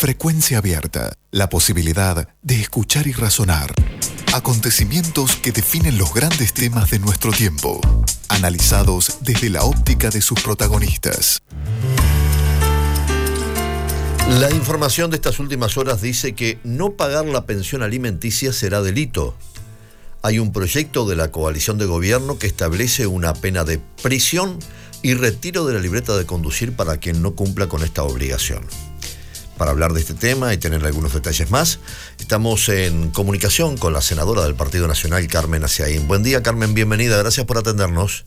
Frecuencia abierta, la posibilidad de escuchar y razonar. Acontecimientos que definen los grandes temas de nuestro tiempo, analizados desde la óptica de sus protagonistas. La información de estas últimas horas dice que no pagar la pensión alimenticia será delito. Hay un proyecto de la coalición de gobierno que establece una pena de prisión y retiro de la libreta de conducir para quien no cumpla con esta obligación. Para hablar de este tema y tener algunos detalles más, estamos en comunicación con la senadora del Partido Nacional, Carmen Aciaín. Buen día, Carmen, bienvenida, gracias por atendernos.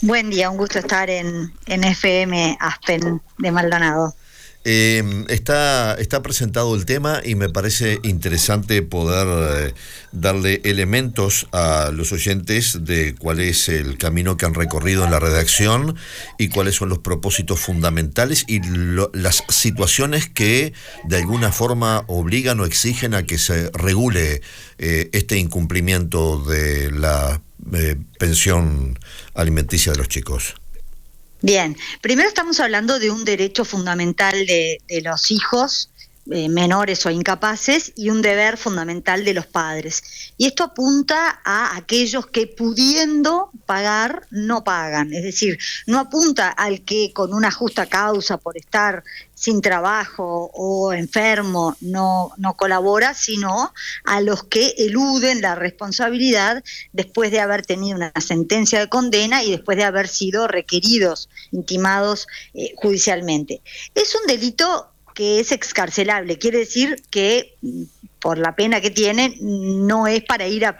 Buen día, un gusto estar en, en FM Aspen de Maldonado. Eh, está, está presentado el tema y me parece interesante poder eh, darle elementos a los oyentes de cuál es el camino que han recorrido en la redacción y cuáles son los propósitos fundamentales y las situaciones que de alguna forma obligan o exigen a que se regule eh, este incumplimiento de la pensión alimenticia de los chicos. Bien, primero estamos hablando de un derecho fundamental de, los hijos eh, menores o incapaces y un deber fundamental de los padres. Y esto apunta a aquellos que pudiendo pagar no pagan, es decir, no apunta al que con una justa causa por estar sin trabajo o enfermo no, no colabora, sino a los que eluden la responsabilidad después de haber tenido una sentencia de condena y después de haber sido requeridos, intimados eh, judicialmente. Es un delito que es excarcelable, quiere decir que mm, por la pena que tiene no es para ir a,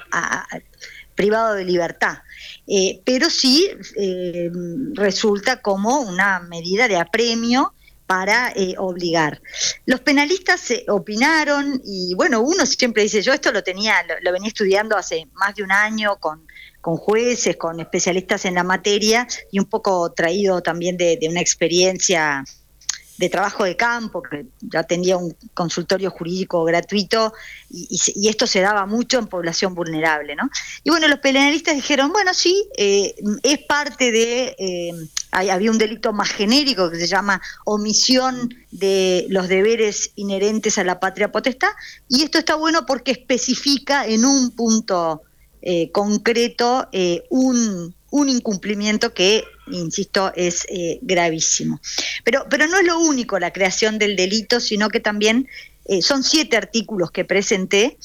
privado de libertad, eh, pero sí eh, resulta como una medida de apremio para eh, obligar. Los penalistas se opinaron y bueno, uno siempre dice, yo esto lo tenía, lo, venía estudiando hace más de un año con, con, jueces, con especialistas en la materia y un poco traído también de una experiencia de trabajo de campo, que ya tenía un consultorio jurídico gratuito y, esto se daba mucho en población vulnerable. ¿no? Y bueno, los penalistas dijeron, bueno, sí, eh, es parte de, eh, había un delito más genérico que se llama omisión de los deberes inherentes a la patria potestad, y esto está bueno porque especifica en un punto eh, concreto un un incumplimiento que, insisto, es eh, gravísimo. Pero, pero no es lo único la creación del delito, sino que también eh, son siete artículos que presenté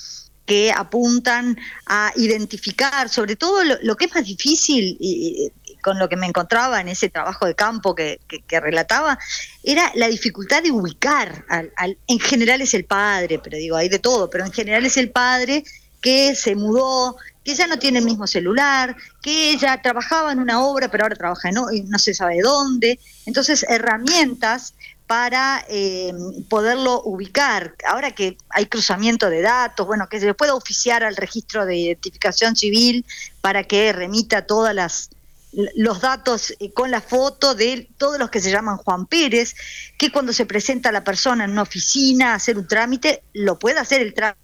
que apuntan a identificar, sobre todo lo, que es más difícil y, con lo que me encontraba en ese trabajo de campo que, relataba, era la dificultad de ubicar, al, en general es el padre, pero digo, hay de todo, pero en general es el padre que se mudó, que ya no tiene el mismo celular, que ella trabajaba en una obra, pero ahora trabaja en no, se sabe dónde. Entonces, herramientas para eh, poderlo ubicar. Ahora que hay cruzamiento de datos, bueno, que se le pueda oficiar al registro de identificación civil para que remita todas las los datos eh, con la foto de todos los que se llaman Juan Pérez, que cuando se presenta la persona en una oficina a hacer un trámite, lo puede hacer el trámite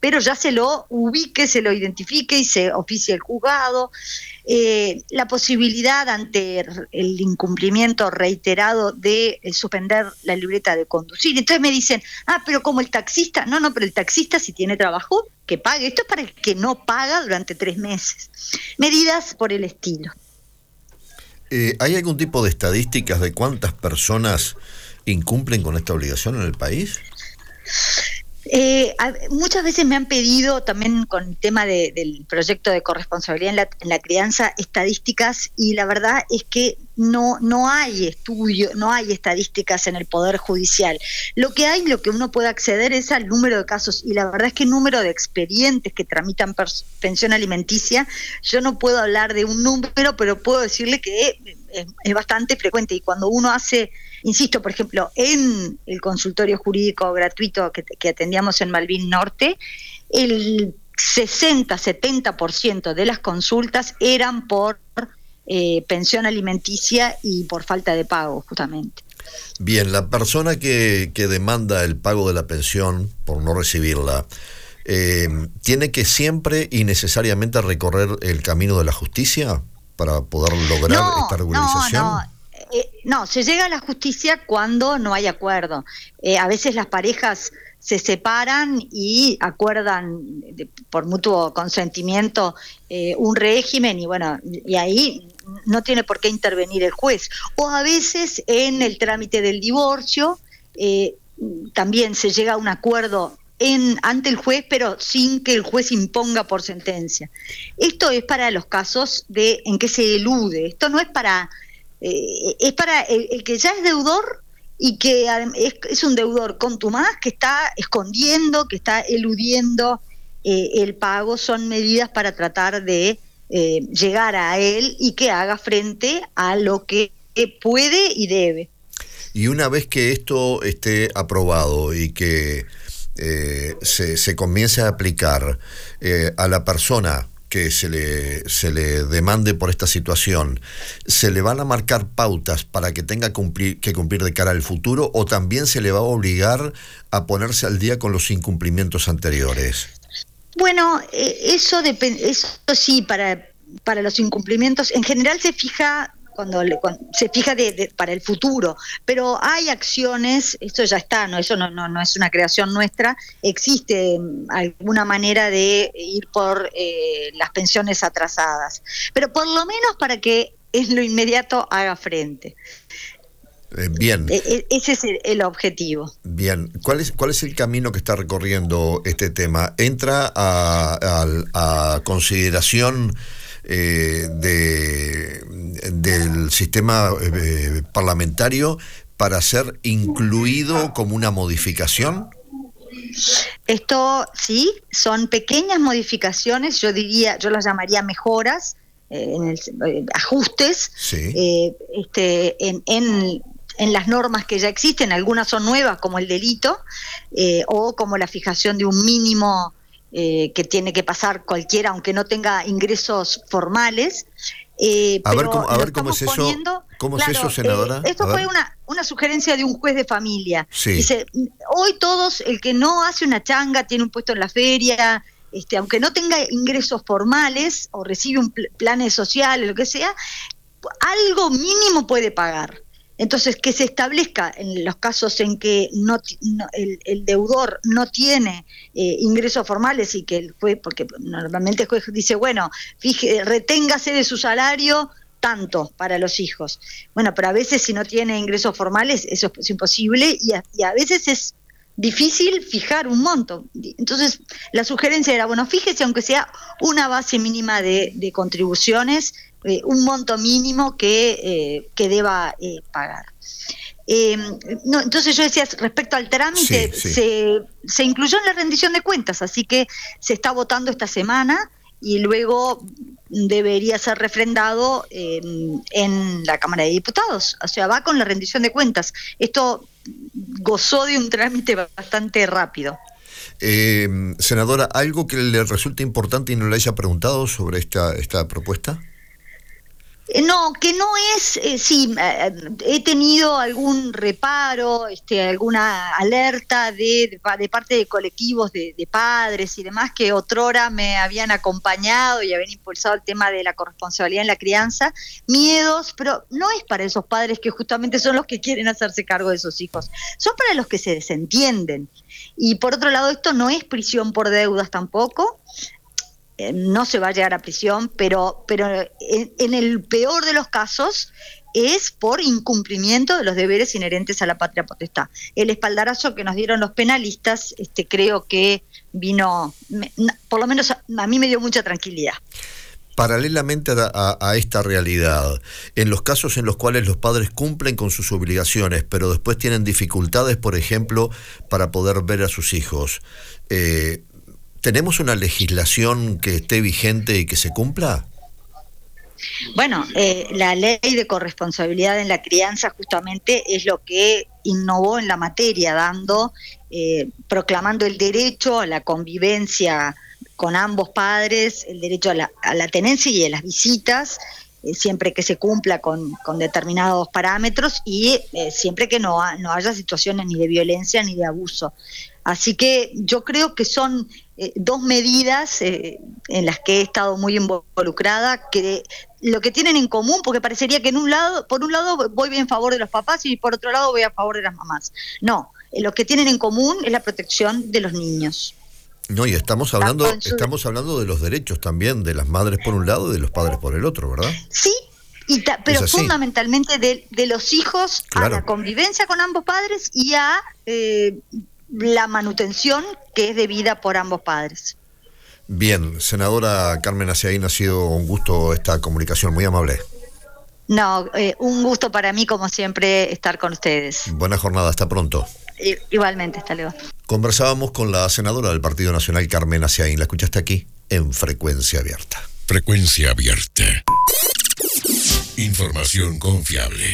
pero ya se lo ubique, se lo identifique y se oficie el juzgado. Eh, la posibilidad ante el incumplimiento reiterado de eh, suspender la libreta de conducir. Entonces me dicen, ah, pero como el taxista, no, no, pero el taxista si tiene trabajo, que pague. Esto es para el que no paga durante tres meses. Medidas por el estilo. Eh, ¿Hay algún tipo de estadísticas de cuántas personas incumplen con esta obligación en el país? Eh, muchas veces me han pedido también con el tema del proyecto de corresponsabilidad en la, crianza estadísticas y la verdad es que no, no hay estudio, no hay estadísticas en el Poder Judicial. Lo que hay, lo que uno puede acceder es al número de casos y la verdad es que el número de expedientes que tramitan pensión alimenticia, yo no puedo hablar de un número, pero puedo decirle que es bastante frecuente y cuando uno hace Insisto, por ejemplo, en el consultorio jurídico gratuito que, atendíamos en Malvin Norte, el 60-70% de las consultas eran por eh, pensión alimenticia y por falta de pago, justamente. Bien, la persona que, demanda el pago de la pensión por no recibirla, eh, ¿tiene que siempre y necesariamente recorrer el camino de la justicia para poder lograr esta regularización? No, no eh, no, se llega a la justicia cuando no hay acuerdo. Eh, a veces las parejas se separan y acuerdan por mutuo consentimiento eh, un régimen y bueno, y ahí no tiene por qué intervenir el juez. O a veces en el trámite del divorcio también se llega a un acuerdo en, ante el juez, pero sin que el juez imponga por sentencia. Esto es para los casos de en que se elude. Esto no es para eh, es para el, que ya es deudor y que es, un deudor contumaz que está escondiendo, que está eludiendo eh, el pago, son medidas para tratar de eh, llegar a él y que haga frente a lo que puede y debe. Y una vez que esto esté aprobado y que se, se, comience a aplicar a la persona que se le, se le demande por esta situación, ¿se le van a marcar pautas para que tenga cumplir, que cumplir de cara al futuro o también se le va a obligar a ponerse al día con los incumplimientos anteriores? Bueno, eh, eso, eso sí, para, para los incumplimientos, en general se fija cuando, se fija de, para el futuro, pero hay acciones, esto ya está, no eso no, no, no es una creación nuestra, existe mm, alguna manera de ir por eh, las pensiones atrasadas, pero por lo menos para que en lo inmediato haga frente. Eh, bien. E, e, ese es el, objetivo. Bien. ¿Cuál es, ¿Cuál es el camino que está recorriendo este tema? ¿Entra a, a consideración eh, de, del sistema eh, parlamentario para ser incluido como una modificación? Esto sí, son pequeñas modificaciones, yo diría, yo las llamaría mejoras, eh, ajustes, este, en, en, las normas que ya existen, algunas son nuevas como el delito o como la fijación de un mínimo eh, que tiene que pasar cualquiera, aunque no tenga ingresos formales. Eh, a, ver cómo, es eso, ¿cómo es eso, senadora. Eh, esto fue una, una sugerencia de un juez de familia. Dice, hoy todos, el que no hace una changa, tiene un puesto en la feria, este, aunque no tenga ingresos formales o recibe un plan social, lo que sea, algo mínimo puede pagar. Entonces, que se establezca en los casos en que no, el, deudor no tiene eh, ingresos formales y que el juez, porque normalmente el juez dice, bueno, fije, reténgase de su salario tanto para los hijos. Bueno, pero a veces si no tiene ingresos formales eso es imposible y a, veces es difícil fijar un monto. Entonces, la sugerencia era, bueno, fíjese aunque sea una base mínima de contribuciones eh, un monto mínimo que, eh, que deba eh, pagar. no, entonces yo decía, respecto al trámite, Se, se incluyó en la rendición de cuentas, así que se está votando esta semana y luego debería ser refrendado en la Cámara de Diputados. O sea, va con la rendición de cuentas. Esto gozó de un trámite bastante rápido. senadora, ¿algo que le resulte importante y no le haya preguntado sobre esta, esta propuesta? No, que no es, eh, sí, eh, he tenido algún reparo, este, alguna alerta de, de, parte de colectivos de, padres y demás que otrora me habían acompañado y habían impulsado el tema de la corresponsabilidad en la crianza, miedos, pero no es para esos padres que justamente son los que quieren hacerse cargo de sus hijos, son para los que se desentienden. Y por otro lado, esto no es prisión por deudas tampoco, no se va a llegar a prisión, pero, pero en, el peor de los casos es por incumplimiento de los deberes inherentes a la patria potestad. El espaldarazo que nos dieron los penalistas, este, creo que vino, por lo menos a, mí me dio mucha tranquilidad. Paralelamente a, esta realidad, en los casos en los cuales los padres cumplen con sus obligaciones, pero después tienen dificultades, por ejemplo, para poder ver a sus hijos, eh, ¿Tenemos una legislación que esté vigente y que se cumpla? Bueno, eh, la ley de corresponsabilidad en la crianza justamente es lo que innovó en la materia, dando, eh, proclamando el derecho a la convivencia con ambos padres, el derecho a la, tenencia y a las visitas, eh, siempre que se cumpla con, determinados parámetros y eh, siempre que no, no haya situaciones ni de violencia ni de abuso. Así que yo creo que son eh, dos medidas en las que he estado muy involucrada que lo que tienen en común, porque parecería que en un lado, por un lado voy en favor de los papás y por otro lado voy a favor de las mamás. No, lo que tienen en común es la protección de los niños. No, y estamos hablando, estamos hablando de los derechos también de las madres por un lado y de los padres por el otro, ¿verdad? Sí, y pero fundamentalmente de, de, los hijos a la convivencia con ambos padres y a eh, la manutención que es debida por ambos padres. Bien, senadora Carmen Aciaín, ha sido un gusto esta comunicación, muy amable. No, eh, un gusto para mí, como siempre, estar con ustedes. Buena jornada, hasta pronto. Igualmente, hasta luego. Conversábamos con la senadora del Partido Nacional, Carmen Aciaín. La escuchaste aquí en Frecuencia Abierta. Frecuencia Abierta. Información confiable.